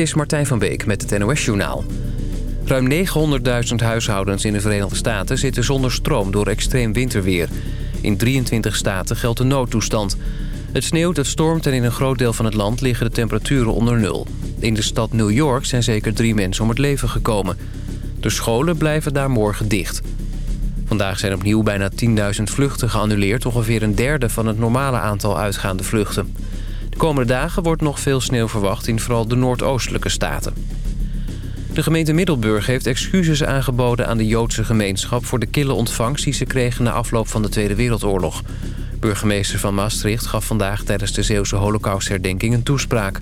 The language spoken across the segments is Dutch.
Dit is Martijn van Beek met het NOS-journaal. Ruim 900.000 huishoudens in de Verenigde Staten zitten zonder stroom door extreem winterweer. In 23 staten geldt de noodtoestand. Het sneeuwt, het stormt en in een groot deel van het land liggen de temperaturen onder nul. In de stad New York zijn zeker drie mensen om het leven gekomen. De scholen blijven daar morgen dicht. Vandaag zijn opnieuw bijna 10.000 vluchten geannuleerd... ongeveer een derde van het normale aantal uitgaande vluchten. De komende dagen wordt nog veel sneeuw verwacht in vooral de noordoostelijke staten. De gemeente Middelburg heeft excuses aangeboden aan de Joodse gemeenschap... voor de kille ontvangst die ze kregen na afloop van de Tweede Wereldoorlog. Burgemeester van Maastricht gaf vandaag tijdens de Zeeuwse holocaustherdenking een toespraak.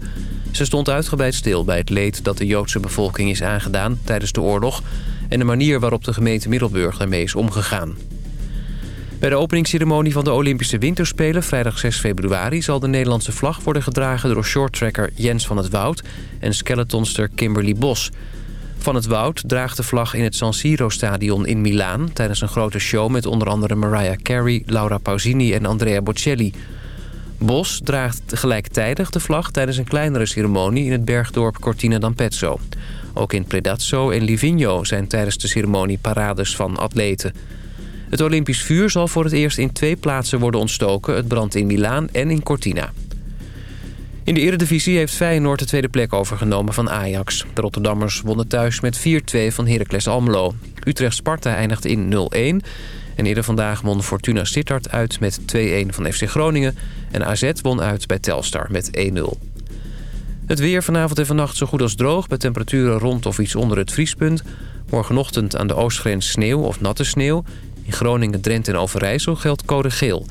Ze stond uitgebreid stil bij het leed dat de Joodse bevolking is aangedaan tijdens de oorlog... en de manier waarop de gemeente Middelburg daarmee is omgegaan. Bij de openingsceremonie van de Olympische Winterspelen vrijdag 6 februari... zal de Nederlandse vlag worden gedragen door shorttracker Jens van het Woud... en skeletonster Kimberly Bos. Van het Woud draagt de vlag in het San Siro-stadion in Milaan... tijdens een grote show met onder andere Mariah Carey, Laura Pausini en Andrea Bocelli. Bos draagt gelijktijdig de vlag tijdens een kleinere ceremonie... in het bergdorp Cortina d'Ampezzo. Ook in Predazzo en Livigno zijn tijdens de ceremonie parades van atleten... Het Olympisch vuur zal voor het eerst in twee plaatsen worden ontstoken. Het brandt in Milaan en in Cortina. In de Eredivisie heeft Feyenoord de tweede plek overgenomen van Ajax. De Rotterdammers wonnen thuis met 4-2 van Heracles Almelo. Utrecht-Sparta eindigde in 0-1. En eerder vandaag won Fortuna Sittard uit met 2-1 van FC Groningen. En AZ won uit bij Telstar met 1-0. Het weer vanavond en vannacht zo goed als droog... bij temperaturen rond of iets onder het vriespunt. Morgenochtend aan de oostgrens sneeuw of natte sneeuw. In Groningen, Drenthe en Overijssel geldt code geel.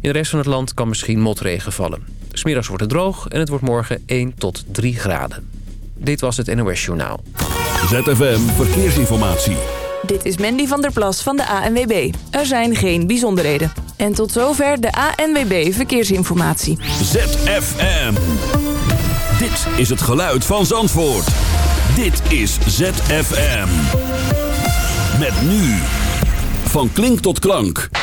In de rest van het land kan misschien motregen vallen. Smiddags wordt het droog en het wordt morgen 1 tot 3 graden. Dit was het NOS Journaal. ZFM Verkeersinformatie. Dit is Mandy van der Plas van de ANWB. Er zijn geen bijzonderheden. En tot zover de ANWB Verkeersinformatie. ZFM. Dit is het geluid van Zandvoort. Dit is ZFM. Met nu... Van klink tot klank.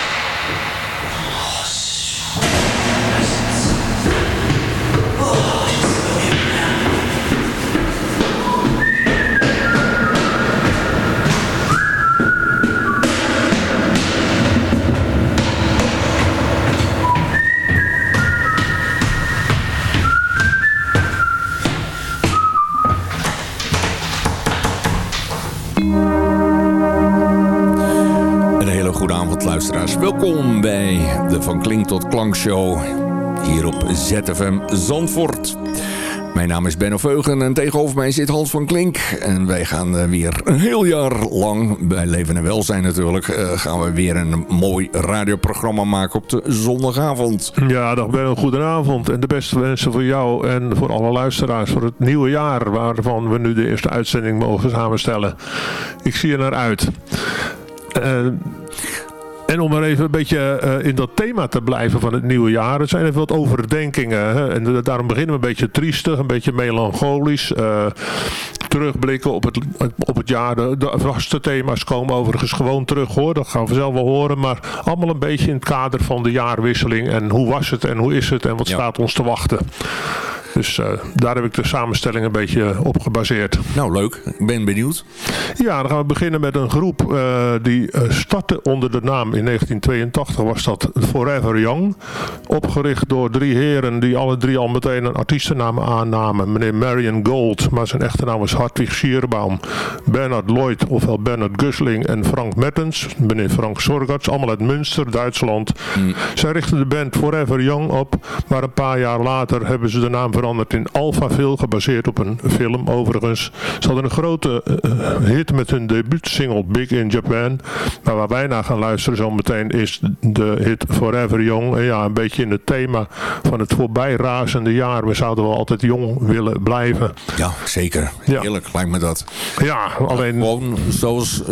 Welkom bij de Van Klink tot Klank Show hier op ZFM Zandvoort. Mijn naam is Benno Veugen en tegenover mij zit Hans van Klink. En wij gaan eh, weer een heel jaar lang, bij Leven en Welzijn natuurlijk... Uh, gaan we weer een mooi radioprogramma maken op de zondagavond. Ja, dag Benno, goedenavond. En de beste wensen voor jou en voor alle luisteraars voor het nieuwe jaar... waarvan we nu de eerste uitzending mogen samenstellen. Ik zie er naar uit. Uh, en om maar even een beetje uh, in dat thema te blijven van het nieuwe jaar. Er zijn even wat overdenkingen. Hè? En daarom beginnen we een beetje triestig, een beetje melancholisch. Uh, terugblikken op het, op het jaar. De, de, vaste thema's komen overigens gewoon terug hoor. Dat gaan we zelf wel horen. Maar allemaal een beetje in het kader van de jaarwisseling. En hoe was het en hoe is het en wat ja. staat ons te wachten. Dus uh, daar heb ik de samenstelling een beetje op gebaseerd. Nou, leuk. Ik ben benieuwd. Ja, dan gaan we beginnen met een groep uh, die uh, startte onder de naam in 1982 was dat Forever Young. Opgericht door drie heren die alle drie al meteen een artiestennaam aannamen. Meneer Marion Gold, maar zijn echte naam was Hartwig Schierbaum. Bernard Lloyd, ofwel Bernard Gusling en Frank Mertens. Meneer Frank Sorgatz, allemaal uit Münster, Duitsland. Mm. Zij richtten de band Forever Young op, maar een paar jaar later hebben ze de naam veranderd in Alphaville, gebaseerd op een film overigens. Ze hadden een grote uh, hit met hun debuutsingle Big in Japan. Maar waar wij naar gaan luisteren zometeen is de hit Forever Young. En ja, een beetje in het thema van het voorbijrazende jaar. We zouden wel altijd jong willen blijven. Ja, zeker. Heerlijk ja. lijkt me dat. Ja, alleen... Gewoon zoals uh,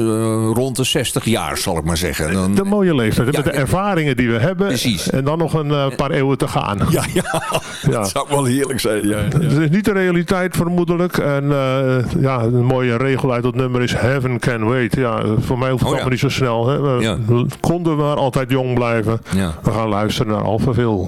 rond de 60 jaar, zal ik maar zeggen. Dan... De mooie leeftijd. Ja, met de ervaringen die we hebben. Precies. En dan nog een uh, paar eeuwen te gaan. Ja, ja. ja. dat zou wel heerlijk zijn. Ja, ja. Het is niet de realiteit vermoedelijk. En uh, ja, een mooie regel uit dat nummer is Heaven Can Wait. Ja, voor mij hoeft het oh, allemaal niet zo snel. Hè. We ja. konden we maar altijd jong blijven. Ja. We gaan luisteren naar Alphaville.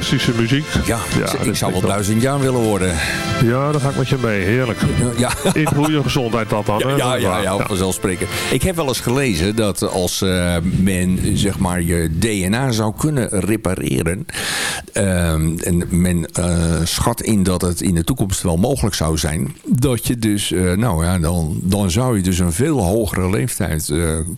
Bombastische muziek. ja, ik zou wel duizend jaar willen worden. Ja, daar ga ik met je mee. Heerlijk. Ja. In goede gezondheid dat dan. Ja, ja, ja, ja. vanzelfsprekend. Ik heb wel eens gelezen dat als eh, men zeg maar je DNA zou kunnen repareren... ehm, en men eh, schat in dat het in de toekomst wel mogelijk zou zijn... dat je dus, eh, nou ja, dan, dan zou je dus een veel hogere leeftijd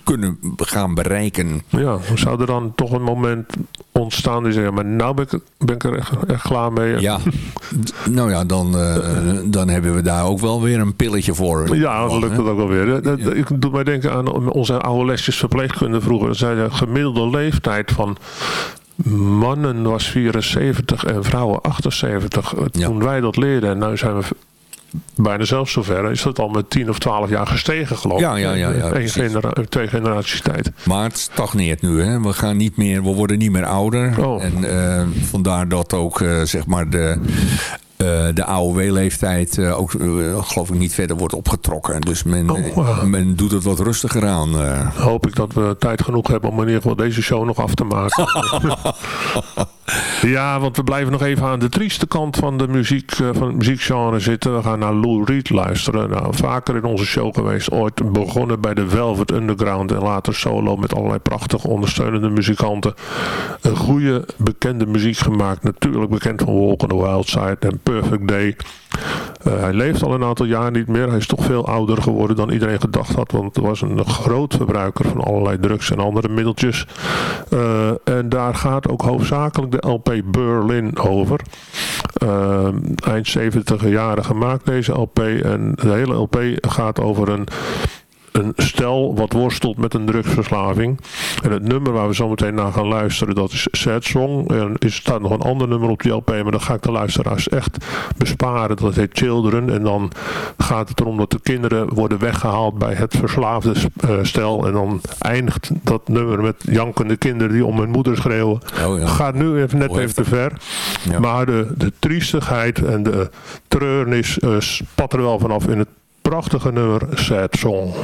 kunnen gaan bereiken. Ja, zou er dan toch een moment ontstaan die zeggen, maar nou ben ik, ben ik er echt, echt klaar mee. Ja, nou ja, dan, eh, dan hebben we daar ook wel weer een pilletje voor. Ja, dan lukt het ook wel weer. Dat- dat- Ik doe mij denken aan onze oude lesjes verpleegkunde vroeger. Zei de gemiddelde leeftijd van mannen was 74 en vrouwen 78. Ja. Toen wij dat leerden, en nu zijn we bijna zelfs zover, is dat al met 10 of 12 jaar gestegen geloof ik. Ja, ja, ja, ja, Eén precies. genera- twee generaties tijd. Maar het stagneert nu. Hè? We, gaan niet meer, we worden niet meer ouder. Oh. En eh, vandaar dat ook eh, zeg maar de, eh, de AOW-leeftijd eh, ook eh, geloof ik niet verder wordt opgetrokken. Dus men, Oh, men doet het wat rustiger aan. eh. Hoop ik dat we tijd genoeg hebben om in ieder geval deze show nog af te maken. ja, want we blijven nog even aan de trieste kant van de muziek, eh, van het muziekgenre zitten. We gaan naar Lou Reed luisteren. Nou, vaker in onze show geweest. Ooit begonnen bij de Velvet Underground en later solo met allerlei prachtige ondersteunende muzikanten. Een goede bekende muziek gemaakt. Natuurlijk bekend van Walk on the Wild Side en Perfect Day. Eh, hij leeft al een aantal jaar niet meer. Hij is toch veel ouder geworden dan iedereen gedacht had. Want het was een groot verbruiker van allerlei drugs en andere middeltjes. Eh, en daar gaat ook hoofdzakelijk de LP Berlin over. Eh, eind 70 jaren gemaakt deze LP. En de hele LP gaat over een een stel wat worstelt met een drugsverslaving. En het nummer waar we zo meteen naar gaan luisteren, dat is Sad Song. En er staat nog een ander nummer op die LP, maar dat ga ik de luisteraars echt besparen. Dat heet Children. En dan gaat het erom dat de kinderen worden weggehaald bij het verslaafde eh, stel. En dan eindigt dat nummer met jankende kinderen die om hun moeder schreeuwen. Oh ja. Gaat nu even net Oh, even te ver. Ja. Maar de, de triestigheid en de treurnis eh, spat er wel vanaf in het prachtige nummer Sad Song.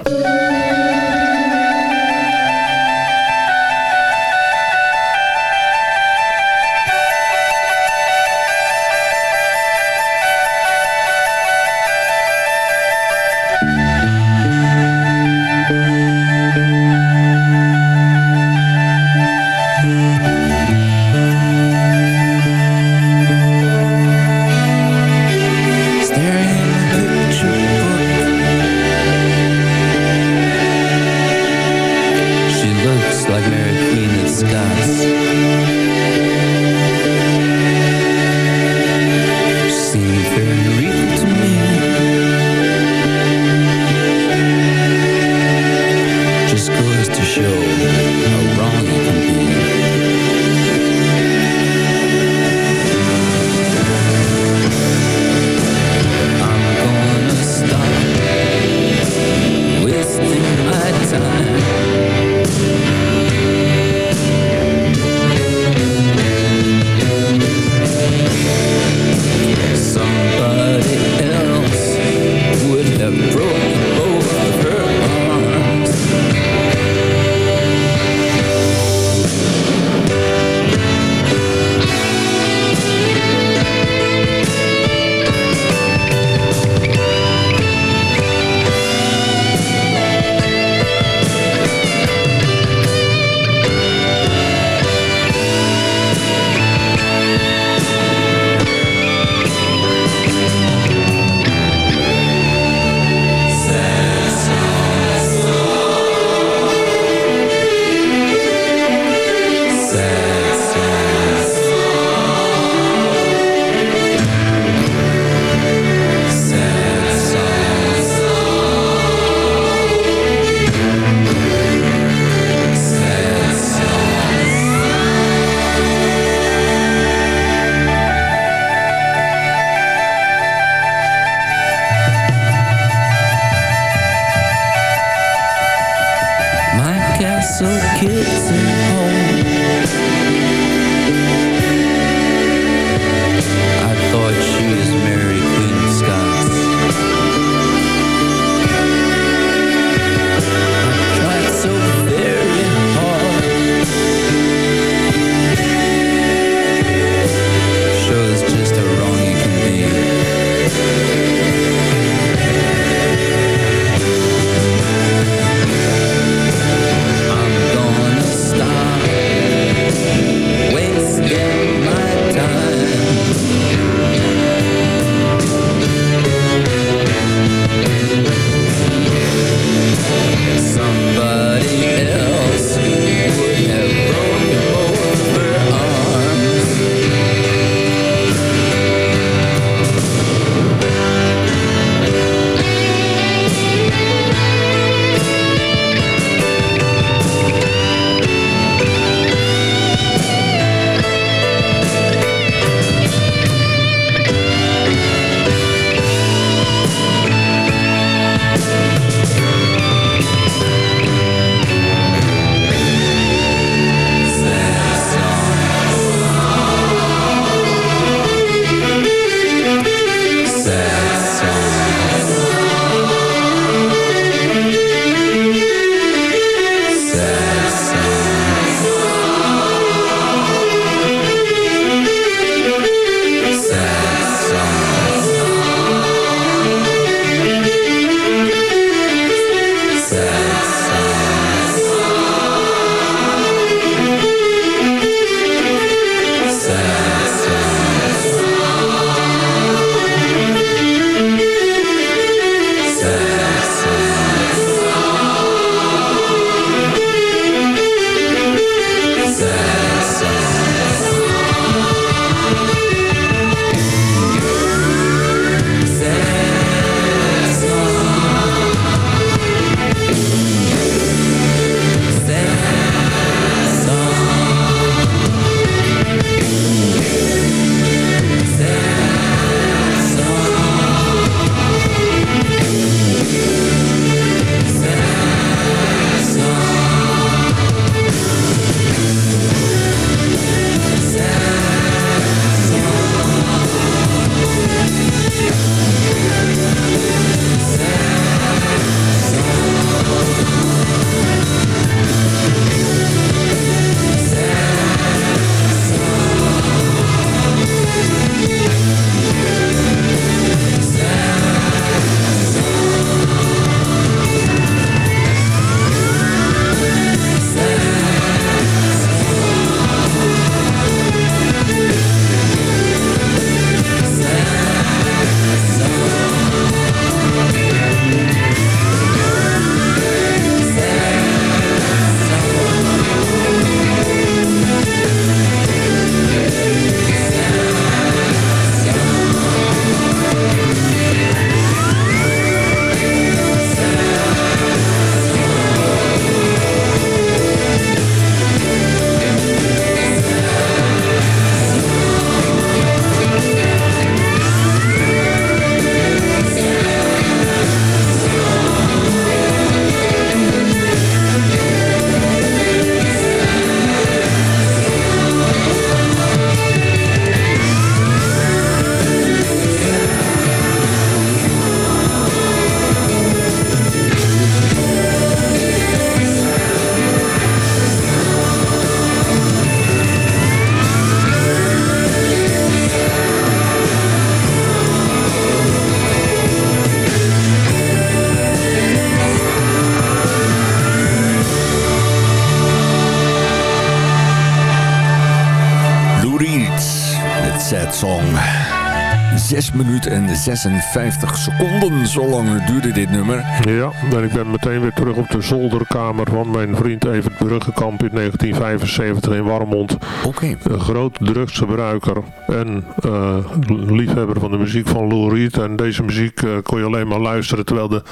6 minuten en 56 seconden. Zo lang duurde dit nummer. Ja, en ik ben meteen weer terug op de zolderkamer van mijn vriend Evert Bruggekamp in 1975 in Warmond. Oké. Een groot drugsgebruiker en uh, liefhebber van de muziek van Lou Reed. En deze muziek uh, kon je alleen maar luisteren terwijl de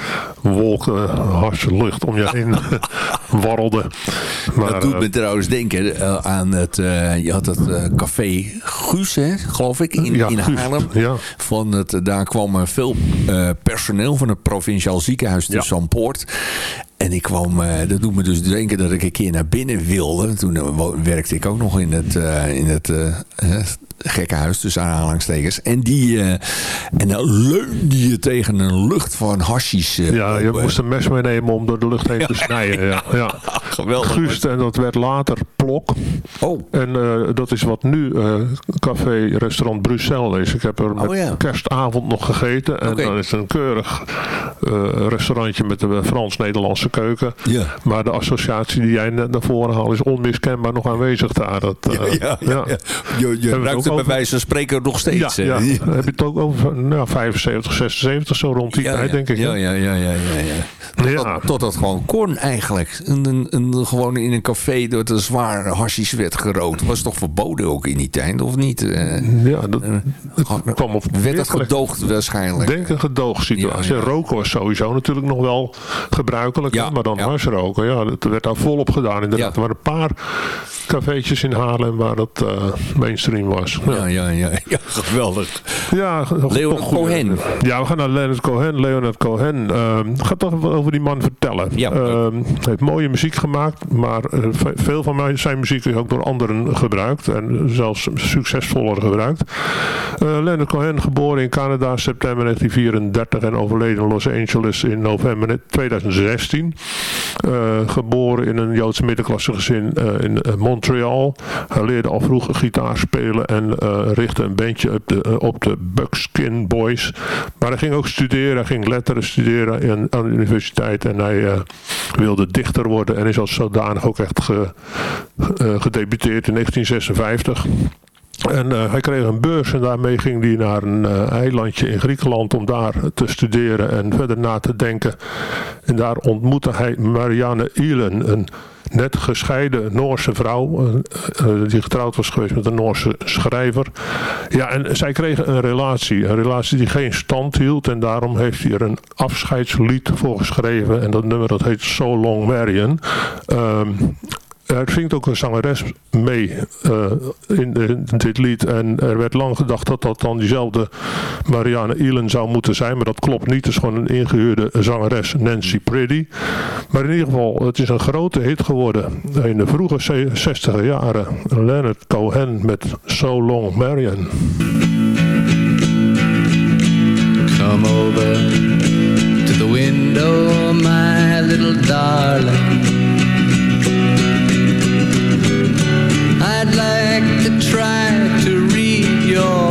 wolken uh, harslucht om je heen warrelden. Maar, dat doet me trouwens denken aan het, je had het café Guus, hè, geloof ik, in, ja, in Haarlem. Ja. Van het, daar kwam veel uh, personeel van het provinciaal ziekenhuis te ja. Zandpoort. En ik kwam, uh, dat doet me dus denken dat ik een keer naar binnen wilde. Toen uh, werkte ik ook nog in het, in het gekkenhuis tussen aanhalingstekens. En, die, uh, en dan leunde je tegen een lucht van hashies. Uh, ja, je moest een mes meenemen om door de lucht heen te snijden. Ja, ja. ja. Geweldig. Guust, en dat werd later Plok. Oh. En uh, dat is wat nu café restaurant Bruxelles is. Ik heb er met oh, ja. kerstavond nog gegeten. En okay. dan is het een keurig restaurantje met de Frans-Nederlandse keuken. Ja. Maar de associatie die jij net naar voren haalt is onmiskenbaar nog aanwezig daar. Dat, ja, ja, ja, Je, je ruikt het bij wijze van spreken nog steeds. Ja, ja. heb je het ook over nou, 75, 76, zo rond die tijd, denk ik. Ja, ja, ja. ja, ja, ja. Tot, dat, gewoon kon eigenlijk. Een, een, een, gewoon in een café dat er zwaar hashies werd gerookt. Was toch verboden ook in die tijd, of niet? Uh, ja, dat, dat kwam op werd dat gedoogd waarschijnlijk? denk een gedoogsituatie. Roken was sowieso natuurlijk nog wel gebruikelijk. Ja, maar dan ja. harsroken, ja, dat werd daar volop gedaan. Inderdaad, er waren een paar cafeetjes in Haarlem waar dat uh, mainstream was. Ja, ja, ja, ja, geweldig. Ja, Leonard Cohen. Ja, we gaan naar Leonard Cohen. Leonard Cohen. Uh, ga toch over die man vertellen. Ja. Uh, hij heeft mooie muziek gemaakt, maar uh, veel van zijn muziek is ook door anderen gebruikt. En zelfs succesvoller gebruikt. Uh, Leonard Cohen, geboren in Canada september 1934 en overleden in Los Angeles in november 2016. Uh, geboren in een Joodse middenklasse gezin in Montreal. Hij leerde al vroeg gitaar spelen en richtte een bandje op de, op de Buckskin Boys. Maar hij ging ook studeren. Hij ging letteren studeren aan de universiteit. En hij wilde dichter worden. En is als zodanig ook echt ge, gedebuteerd in 1956. En uh, hij kreeg een beurs en daarmee ging hij naar een uh, eilandje in Griekenland om daar te studeren en verder na te denken. En daar ontmoette hij Marianne Ilen, een net gescheiden Noorse vrouw, uh, die getrouwd was geweest met een Noorse schrijver. Ja, en zij kregen een relatie, een relatie die geen stand hield en daarom heeft hij er een afscheidslied voor geschreven en dat nummer dat heet So Long Marion. Um, er zingt ook een zangeres mee uh, in, in, dit lied. En er werd lang gedacht dat dat dan diezelfde Marianne Elan zou moeten zijn. Maar dat klopt niet. Het is gewoon een ingehuurde zangeres, Nancy Pretty. Maar in ieder geval, het is een grote hit geworden. In de vroege 60 jaren. Leonard Cohen met So Long Marion. Come over to the window, my little darling. To try to read your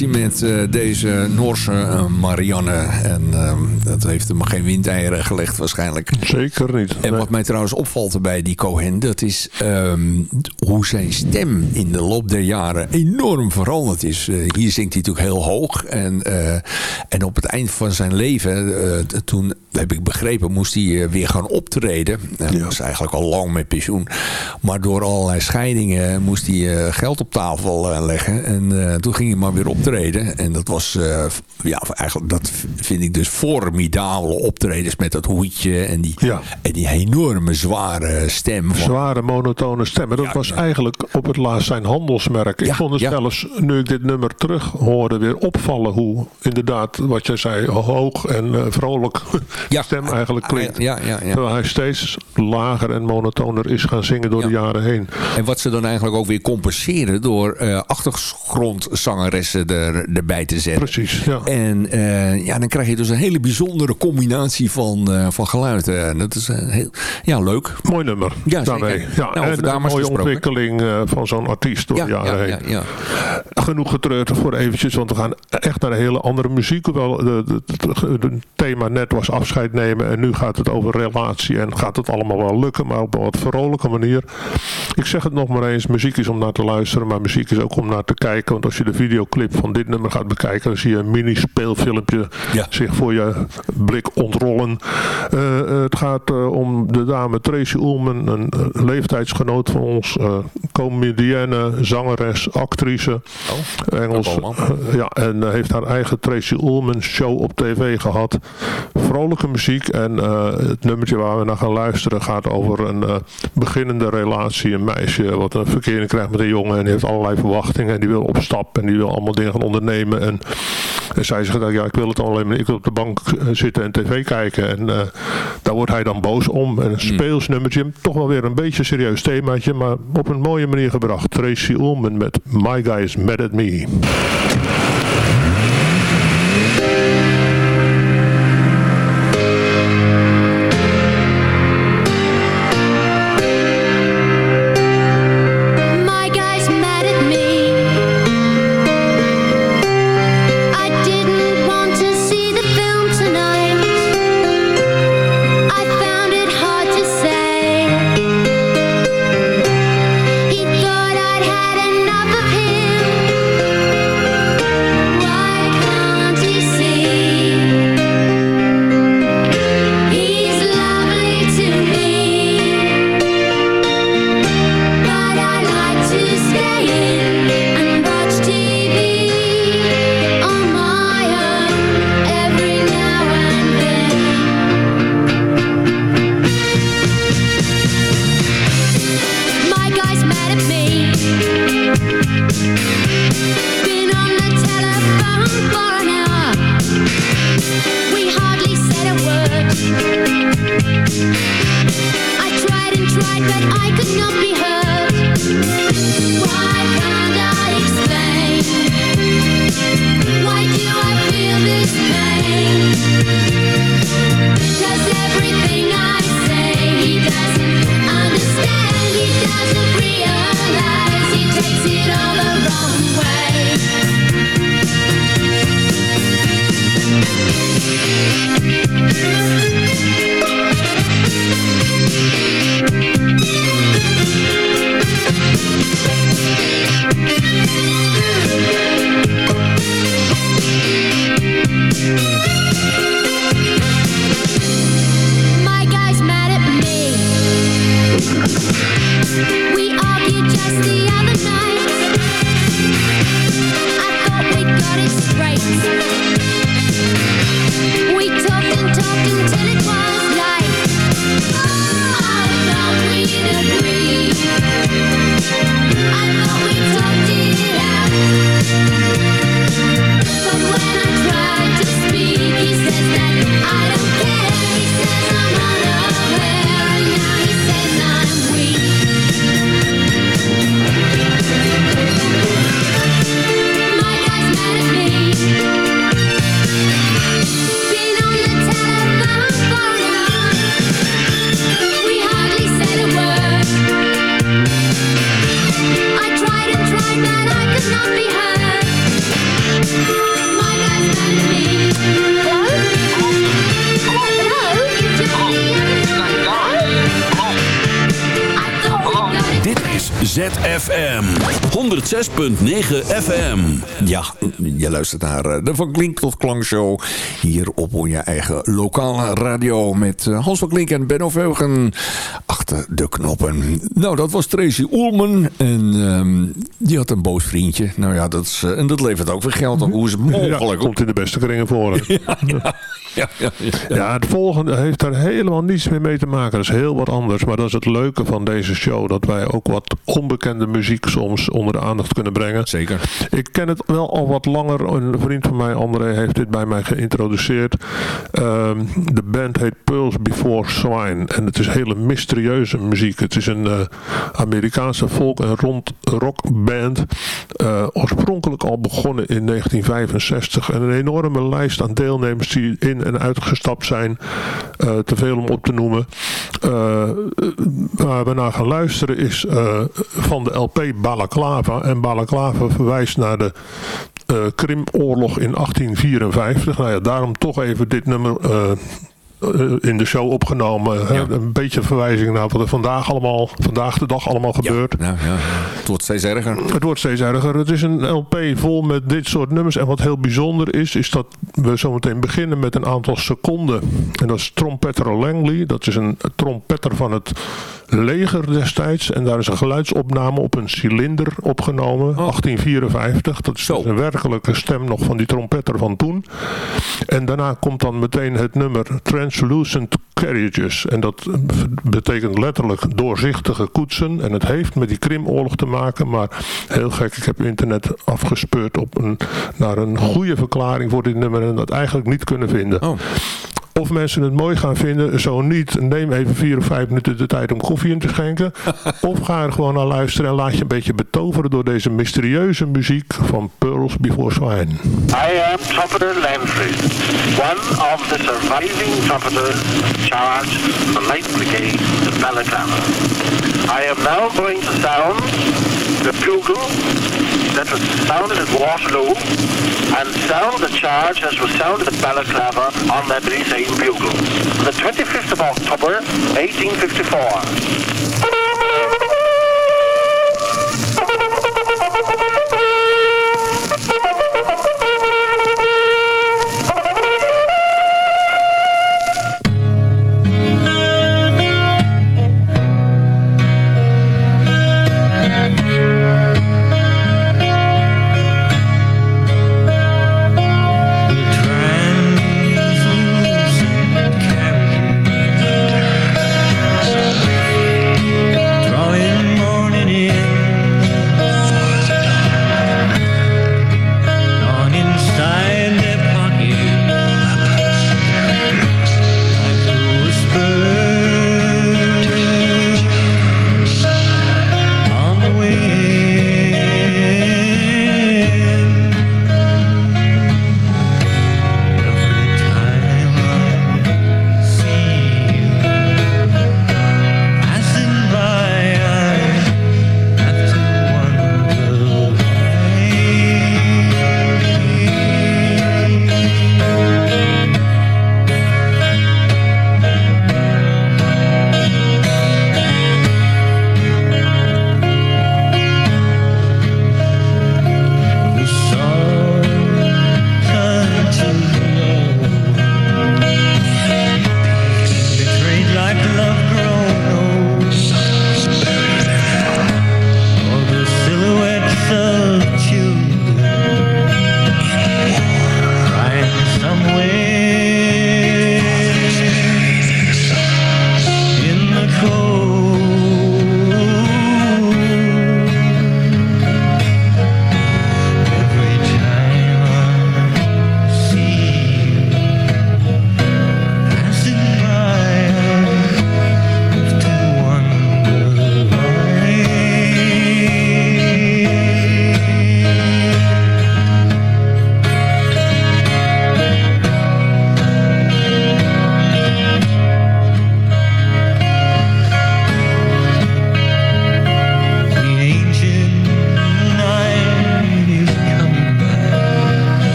met eh, deze Noorse eh, Marianne. En eh, dat heeft hem geen windeieren gelegd waarschijnlijk. Zeker niet. En Nee. wat mij trouwens opvalt bij die Cohen, dat is ehm, hoe zijn stem in de loop der jaren enorm veranderd is. Eh, hier zingt hij natuurlijk heel hoog. En, en op het eind van zijn leven, toen heb ik begrepen, moest hij eh, weer gaan optreden. Hij Ja. was eigenlijk al lang met pensioen. Maar door allerlei scheidingen moest hij eh, geld op tafel eh, leggen. En toen ging hij maar weer optreden. En dat was, ja, eigenlijk, dat vind ik dus formidabele optredens met dat hoedje en die, Ja. en die enorme zware stem. Van, Zware monotone stemmen. Dat Ja, was eigenlijk op het laatst zijn handelsmerk. Ik vond het zelfs, nu ik dit nummer terug hoorde, weer opvallen hoe inderdaad, wat jij zei, hoog en vrolijk Ja. stem eigenlijk klinkt. Ja, ja, ja. Terwijl hij steeds lager en monotoner is gaan zingen door de jaren heen. En wat ze dan eigenlijk ook weer compenseren door eh achtergrondzangeressen er, erbij te zetten. Precies, ja. En eh, ja, dan krijg je dus een hele bijzondere combinatie van, eh, van geluiden. En dat is heel ja, leuk. Mooi nummer. Ja, daarmee. zeker. Ja, Nou, en een mooie ontwikkeling van zo'n artiest door de jaren ja, heen. ja, ja. Genoeg getreurd voor eventjes, want we gaan echt naar een hele andere muziek. Hoewel het thema net was afscheid nemen en nu gaat het over relatie en gaat het allemaal wel lukken, maar op een wat vrolijke manier. Ik zeg het nog maar eens, muziek is om naar te luisteren, maar muziek is ook om naar te kijken. Want als je de videoclip van dit nummer gaat bekijken, dan zie je een mini speelfilmpje Ja. zich voor je blik ontrollen. Eh, eh, het gaat eh, om de dame Tracy Ullman, een leeftijdsgenoot van ons, eh comedienne, zangeres, actrice. Engels. allemaal. eh, ja, en heeft haar eigen Tracy Ullman show op tv gehad. Vrolijke muziek. En het nummertje waar we naar gaan luisteren gaat over een beginnende relatie. Een meisje wat een verkering krijgt met een jongen en die heeft allerlei verwachtingen. En die wil op stap en die wil allemaal dingen gaan ondernemen. En, en zij zegt, ja ik wil het alleen maar, ik wil op de bank zitten en tv kijken. En daar wordt hij dan boos om. En een hmm. speelsnummertje, toch wel weer een beetje serieus themaatje, maar op een mooie manier gebracht. Tracy Ullman met My Guy is Mad at Me. ZFM FM. Ja, je luistert naar eh, de Van Klink tot Klankshow. Hier op je eigen lokale radio. Met eh, Hans van Klink en Benno Veugen achter de knoppen. Nou, dat was Tracy Ullman. En um, die had een boos vriendje. Nou ja, dat, is, uh, en dat levert ook weer geld op. Hoe is het mogelijk? Ja, komt in de beste kringen voor. ja, ja. Ja, ja, ja. het volgende heeft daar helemaal niets meer mee te maken. Dat is heel wat anders. Maar dat is het leuke van deze show. Dat wij ook wat onbekende muziek soms onder de aandacht kunnen brengen. Zeker. Ik ken het wel al wat langer. Een vriend van mij, André, heeft dit bij mij geïntroduceerd. Um, de band heet Pearls Before Swine. En het is hele mysterieuze muziek. Het is een uh, Amerikaanse folk- en rond rockband. Uh, oorspronkelijk al begonnen in 1965. En een enorme lijst aan deelnemers die in en uitgestapt zijn. Uh, te veel om op te noemen. Uh, waar we naar gaan luisteren is van de LP Balaclava. En Balaclava verwijst naar de Krimoorlog in 1854. Nou ja, daarom toch even dit nummer eh, in de show opgenomen. Een beetje verwijzing naar wat er vandaag, allemaal, vandaag de dag allemaal gebeurt. Ja, ja, Het wordt steeds erger. Het wordt steeds erger. Het is een LP vol met dit soort nummers. En wat heel bijzonder is, is dat we zometeen beginnen met een aantal seconden. En dat is trompetter Langley. Dat is een trompetter van het leger destijds. En daar is een geluidsopname op een cilinder opgenomen. 1854. Dat is dus een werkelijke stem nog van die trompetter van toen. En daarna komt dan meteen het nummer Translucent Carriages. En dat betekent letterlijk doorzichtige koetsen. En het heeft met die Krimoorlog te maken. Maar heel gek, ik heb internet afgespeurd op een, naar een goede verklaring voor dit nummer. En dat eigenlijk niet kunnen vinden. Oh. Of mensen het mooi gaan vinden, zo niet. Neem even vier of vijf minuten de tijd om koffie in te schenken. of ga er gewoon naar luisteren en laat je een beetje betoveren door deze mysterieuze muziek van Pearls Before Swine. I am Trumpeter Lamprey, one of the surviving trumpeters charged the Light Brigade of Balaclava. I am now going to sound the bugle that was sounded at Waterloo and sound the charge as was sounded at Balaclava on that very same bugle. The 25th of October, 1854.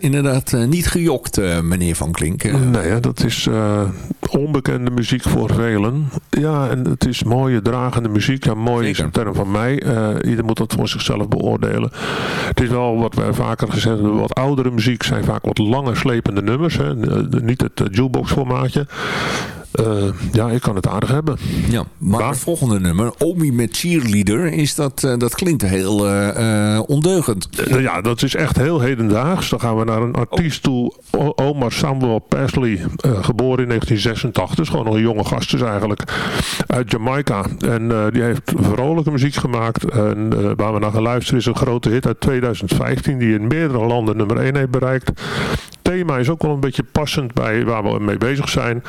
Inderdaad eh, niet gejokt, eh, meneer Van Klink. Eh, Nee, dat is eh, onbekende muziek voor velen. Ja, en het is mooie, dragende muziek. Ja, mooi is een term van mij. Eh, ieder moet dat voor zichzelf beoordelen. Het is wel wat wij vaker gezegd hebben. Wat oudere muziek zijn vaak wat langer slepende nummers. Hè. Eh, Niet het eh, jukebox formaatje. Eh, ja, ik kan het aardig hebben. Ja, maar het volgende nummer, Omi met Cheerleader, is dat, eh, dat klinkt heel eh, ondeugend. Eh, Ja, dat is echt heel hedendaags. Dan gaan we naar een artiest toe. Omar Samuel Presley, eh, geboren in 1986. Dus gewoon nog een jonge gast dus eigenlijk. Uit Jamaica. En die heeft vrolijke muziek gemaakt. En waar we naar gaan luisteren is een grote hit uit 2015. Die in meerdere landen nummer 1 heeft bereikt. Thema is ook wel een beetje passend bij waar we mee bezig zijn.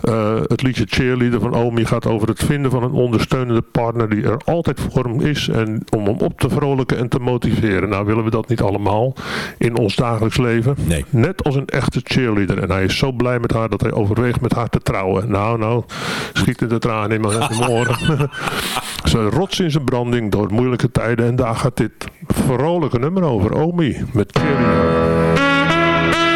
Eh, het liedje Cheerleader van Omi gaat over het vinden van een ondersteunende partner die er altijd voor hem is. En om hem op te vrolijken en te motiveren. Nou willen we dat niet allemaal in ons dagelijks leven. Nee. Net als een echte cheerleader. En hij is zo blij met haar dat hij overweegt met haar te trouwen. Nou, nou, schieten de tranen in in mijn oren. Ze rots in zijn branding door moeilijke tijden. En daar gaat dit vrolijke nummer over. Omi met cheerleader.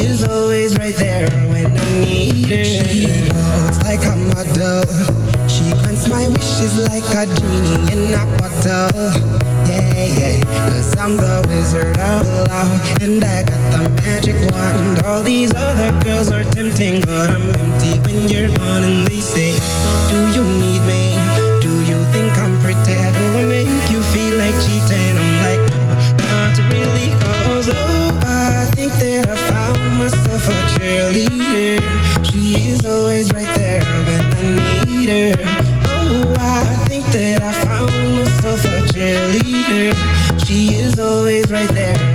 is always right there when I need her. She looks like a model. She grants my wishes like a genie in a bottle. Yeah, yeah, cause I'm the wizard of love And I got the magic wand All these other girls are tempting But I'm empty when you're gone And they say, do you need me? A cheerleader She is always right there when I need her. Oh, I think that I found myself a cheerleader. She is always right there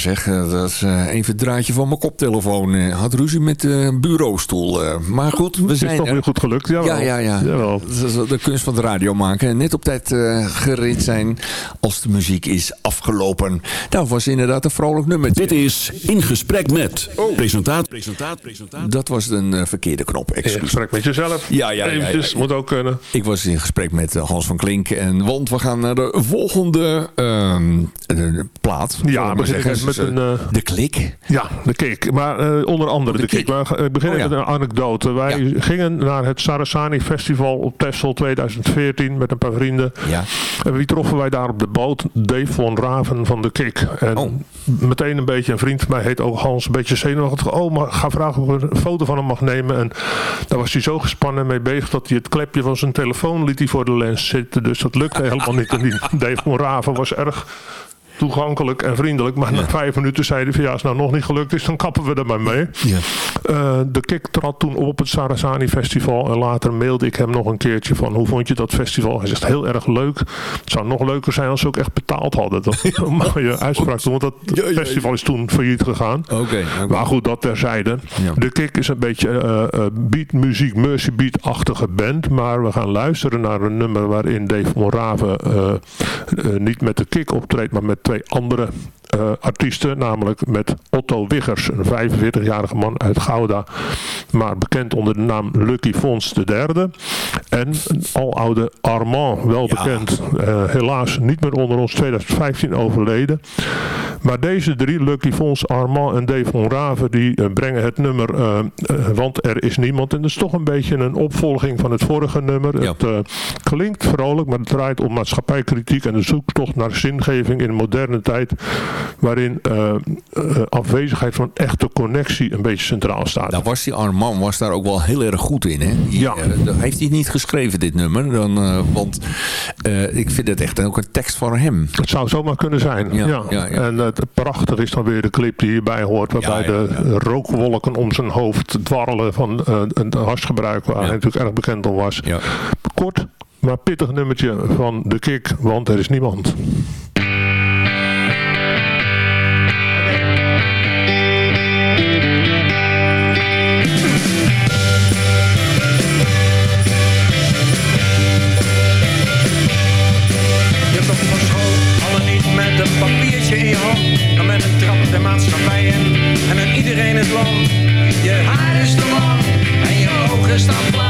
zeg. Eh, Dat is eh, even het draadje van mijn koptelefoon. Eh, Had ruzie met de bureaustoel. Eh, Maar goed, we Het is zijn toch er. weer goed gelukt. Jawel. Ja, ja, ja. Jawel. Dat is de kunst van de radio maken. En Net op tijd eh, gereed zijn als de muziek is afgelopen. Nou, was inderdaad een vrolijk nummer. Dit is In Gesprek Met. Presentaat, presentaat, presentaat. Dat was een verkeerde knop, In gesprek met jezelf. Ja, ja, ja, ja, Eventjes, ja. moet ook kunnen. Ik was in gesprek met Hans van Klink. En, want we gaan naar de volgende ehm, eh, plaat. Ja, we beginnen met een... Uh, de klik? Ja, de kik. Maar uh, onder andere de, de kik. We beginnen oh, ja. met een anekdote. Wij ja. gingen naar het Sarasani Festival op Texel 2014 met een paar vrienden. Ja. En wie troffen wij daar op de boot? Dave von Raven van de Kik. En oh. meteen een beetje, een vriend van mij heet ook Hans, een beetje zenuwachtig. Oh, maar ga vragen of ik een foto van hem mag nemen. En daar was hij zo gespannen mee bezig dat hij het klepje van zijn telefoon liet hij voor de lens zitten. Dus dat lukte helemaal niet. En die Dave von Raven was erg toegankelijk en vriendelijk. Maar na vijf minuten zeiden van ja, als het nou nog niet gelukt is, dan kappen we er maar mee. Ja. Uh, de Kik trad toen op het Sarasani Festival. En later mailde ik hem nog een keertje van hoe vond je dat festival? Hij zegt heel erg leuk. Het zou nog leuker zijn als ze ook echt betaald hadden. Dat is een mooie uitspraak Want dat festival is toen failliet gegaan. Oké. Okay, Maar goed, dat terzijde. De Kik is een beetje uh, beatmuziek, mercy beat-achtige band. Maar we gaan luisteren naar een nummer waarin Dave Morave niet met de Kik optreedt, maar met twee andere uh, artiesten, namelijk met Otto Wiggers, een 45-jarige man uit Gouda, maar bekend onder de naam Lucky Fons de derde. En een aloude Armand, wel bekend, uh, helaas niet meer onder ons, 2015 overleden. Maar deze drie, Lucky Fons, Armand en Dave van Raven, die uh, brengen het nummer Want er is niemand. En dat is toch een beetje een opvolging van het vorige nummer. Ja. Het klinkt vrolijk, maar het draait om maatschappijkritiek en de zoektocht naar zingeving in de moderne tijd waarin uh, uh, afwezigheid van echte connectie een beetje centraal staat. Daar was die Armand was daar ook wel heel erg goed in. Hè? ja. Uh, heeft hij niet geschreven dit nummer? Dan, want ik vind het echt ook een tekst voor hem. Het zou zomaar kunnen zijn. Ja, ja. ja en het prachtig is dan weer de clip die hierbij hoort. Waarbij de rookwolken om zijn hoofd dwarrelen van een harsgebruik. Waar hij natuurlijk erg bekend om was. Kort, maar pittig nummertje van de kick. Want er is niemand. Je haar is te lang en je ogen staan blauw.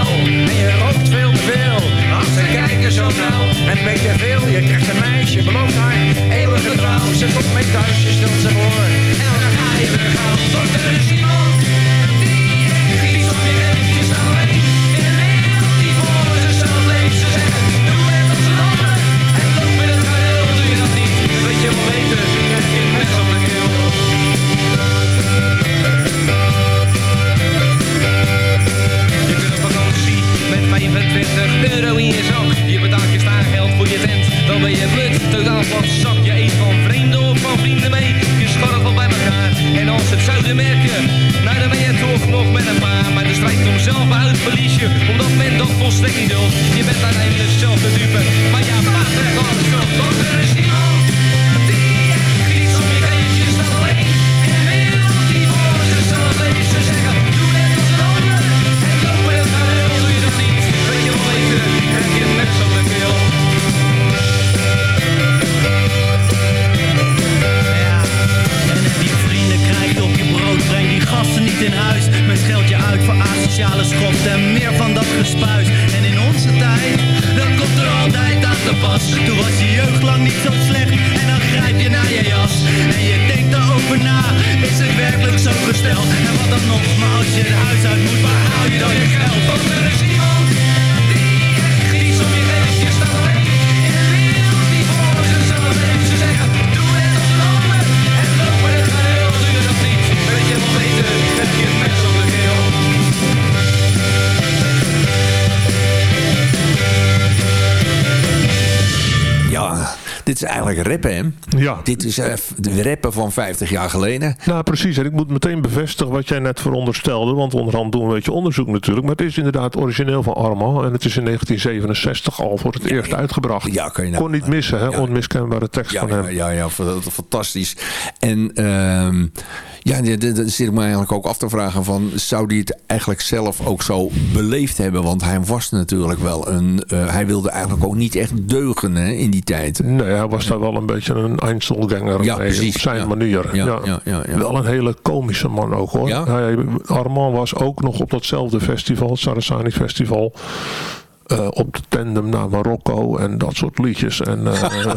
Dit is eigenlijk rappen, hè? Ja. Dit is uh, de rappen van 50 jaar geleden. Nou, precies. En ik moet meteen bevestigen wat jij net veronderstelde. Want onderhand doen we een beetje onderzoek natuurlijk. Maar het is inderdaad origineel van Armand. En het is in 1967 al voor het eerst uitgebracht. Ja, kan je nou, Kon niet missen, hè? Onmiskenbare tekst van hem. ja, ja, fa- fantastisch. En ehm ja, d- d- d- zit ik me eigenlijk ook af te vragen van... zou die het eigenlijk zelf ook zo beleefd hebben? Want hij was natuurlijk wel een... eh, hij wilde eigenlijk ook niet echt deugen hè, in die tijd. Nee, hij was daar wel een beetje een Einzelganger Ja, mee, precies. op zijn Ja. manier. Ja, ja, ja, ja. Wel een hele komische man ook hoor. Hij, Armand was ook nog op datzelfde festival, het Sarasani Festival. Eh, op de tandem naar Marokko en dat soort liedjes. En eh,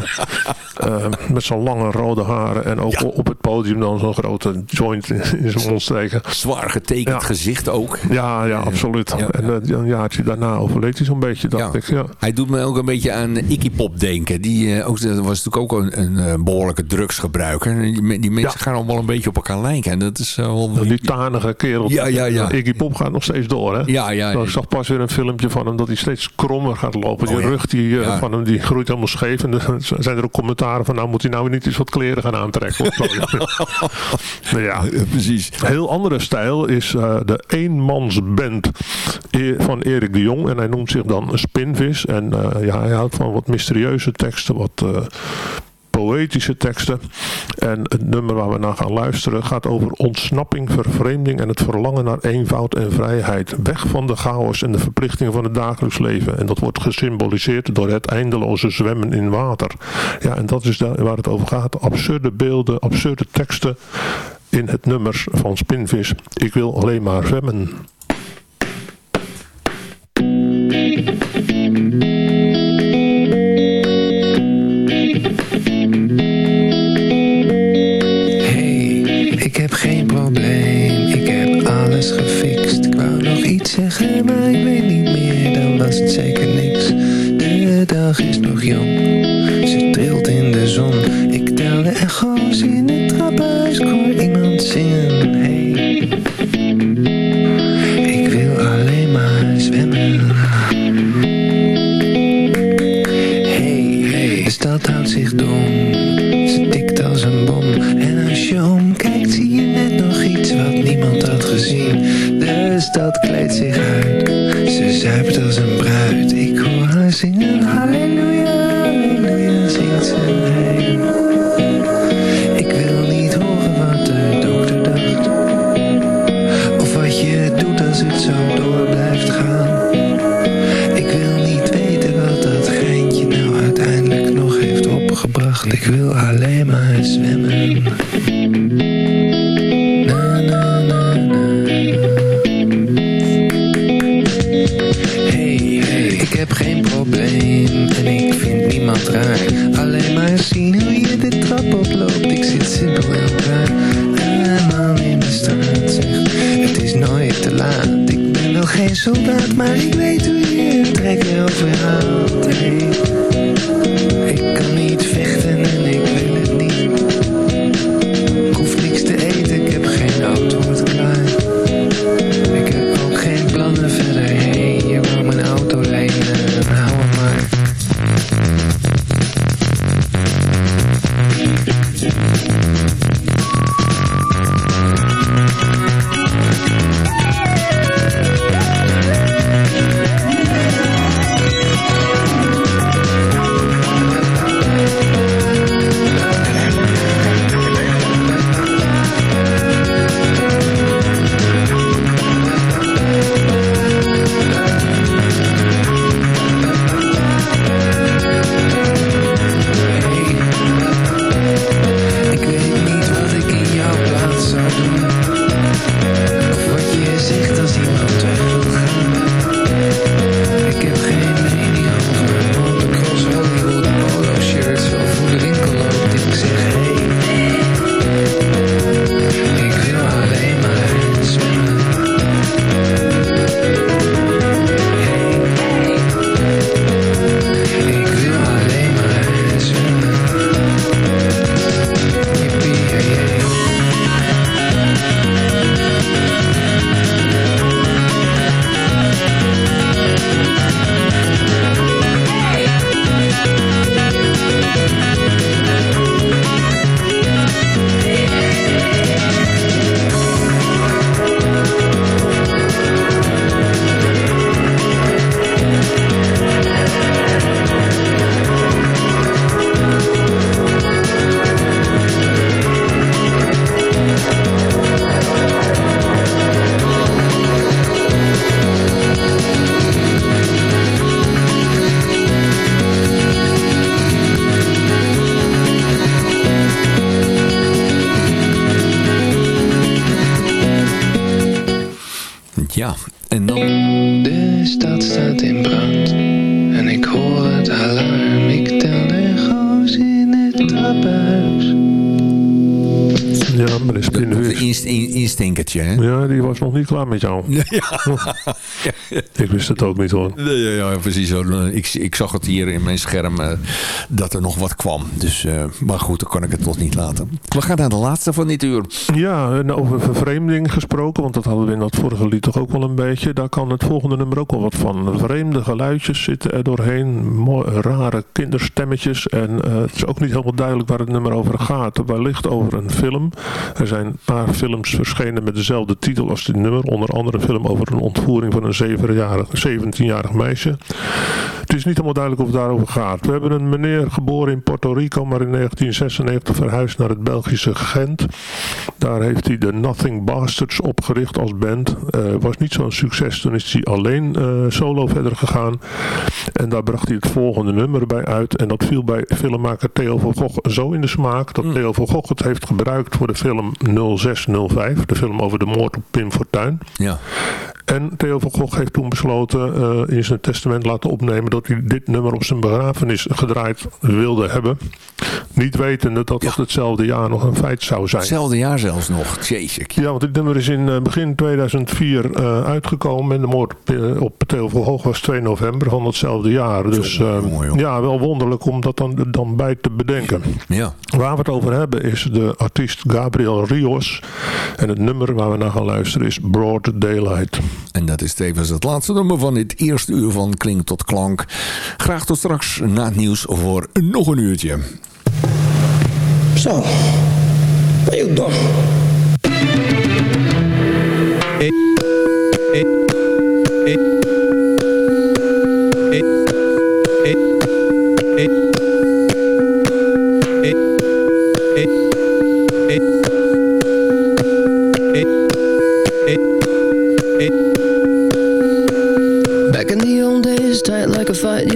eh, met zo'n lange rode haren en ook op het podium dan zo'n grote joint in, zijn mond steken. Zwaar getekend gezicht ook. Ja, ja, absoluut. En uh, een jaartje daarna overleed hij zo'n beetje, dacht ik. Ja. Hij doet me ook een beetje aan Iggy Pop denken. Die ook, dat was natuurlijk ook een, een behoorlijke drugsgebruiker. Die, die mensen gaan allemaal een beetje op elkaar lijken. En dat is wel... Die tanige kerel. Ja, ja, ja. Iggy Pop gaat nog steeds door, hè? Ja, ja. Ik zag pas weer een filmpje van hem dat hij steeds krommer gaat lopen. Oh, rug die, uh, Ja. van hem die groeit helemaal scheef. En er zijn er ook commentaren van, nou moet hij nou weer niet eens wat kleren gaan aantrekken. podium. nou ja, precies. Een heel andere stijl is uh, de eenmansband E- van Erik de Jong. En hij noemt zich dan Spinvis. En uh, ja, hij houdt van wat mysterieuze teksten, wat poëtische teksten. En het nummer waar we naar gaan luisteren gaat over ontsnapping, vervreemding en het verlangen naar eenvoud en vrijheid. Weg van de chaos en de verplichtingen van het dagelijks leven. En dat wordt gesymboliseerd door het eindeloze zwemmen in water. Ja, en dat is waar het over gaat. Absurde beelden, absurde teksten in het nummers van Spinvis. Ik wil alleen maar zwemmen. En dan... De stad staat in brand en ik hoor het alarm. Ik tel de goos in het trappenhuis. Ja, Spinnenhuis. De inst, in, instinkertje, hè? Ja, die was nog niet klaar met jou. Ik wist het ook niet hoor. Nee, ja, ja, precies. zo. Ik, ik zag het hier in mijn scherm eh, dat er nog wat kwam. Dus, eh, maar goed, dan kan ik het toch niet laten. We gaan naar de laatste van dit uur. Ja, en over vervreemding gesproken, want dat hadden we in dat vorige lied toch ook wel een beetje. Daar kan het volgende nummer ook wel wat van. Vreemde geluidjes zitten er doorheen, mooi, rare kinderstemmetjes. En eh, het is ook niet helemaal duidelijk waar het nummer over gaat. Wellicht over een film. Er zijn een paar films verschenen met dezelfde titel als dit nummer. Onder andere een film over een ontvoering van een 17-jarig meisje. Het is niet helemaal duidelijk of het daarover gaat. We hebben een meneer geboren in Puerto Rico, maar in 1996 verhuisd naar het Belgische Gent. Daar heeft hij de Nothing Bastards opgericht als band. Uh, was niet zo'n succes, toen is hij alleen uh, solo verder gegaan. En daar bracht hij het volgende nummer bij uit. En dat viel bij filmmaker Theo van Gogh zo in de smaak, dat Theo van Gogh het heeft gebruikt voor de film 0605. De film over de moord op Pim Fortuyn. Ja. En Theo van Gogh heeft toen besloten uh, in zijn testament laten opnemen dat hij dit nummer op zijn begrafenis gedraaid wilde hebben. Niet wetende dat dat hetzelfde jaar nog een feit zou zijn. Hetzelfde jaar zelfs nog, jezus. Ja, want dit nummer is in uh, begin 2004 uh, uitgekomen en de moord op Theo van Gogh was 2 november van datzelfde jaar. Dus ja, wel wonderlijk om dat dan, dan bij te bedenken. Ja. Waar we het over hebben is de artiest Gabriel Rios en het nummer waar we naar gaan luisteren is Broad Daylight. En dat is tevens het laatste nummer van dit eerste uur van Klink tot Klank. Graag tot straks na het nieuws voor nog een uurtje. Zo? Hey, hey,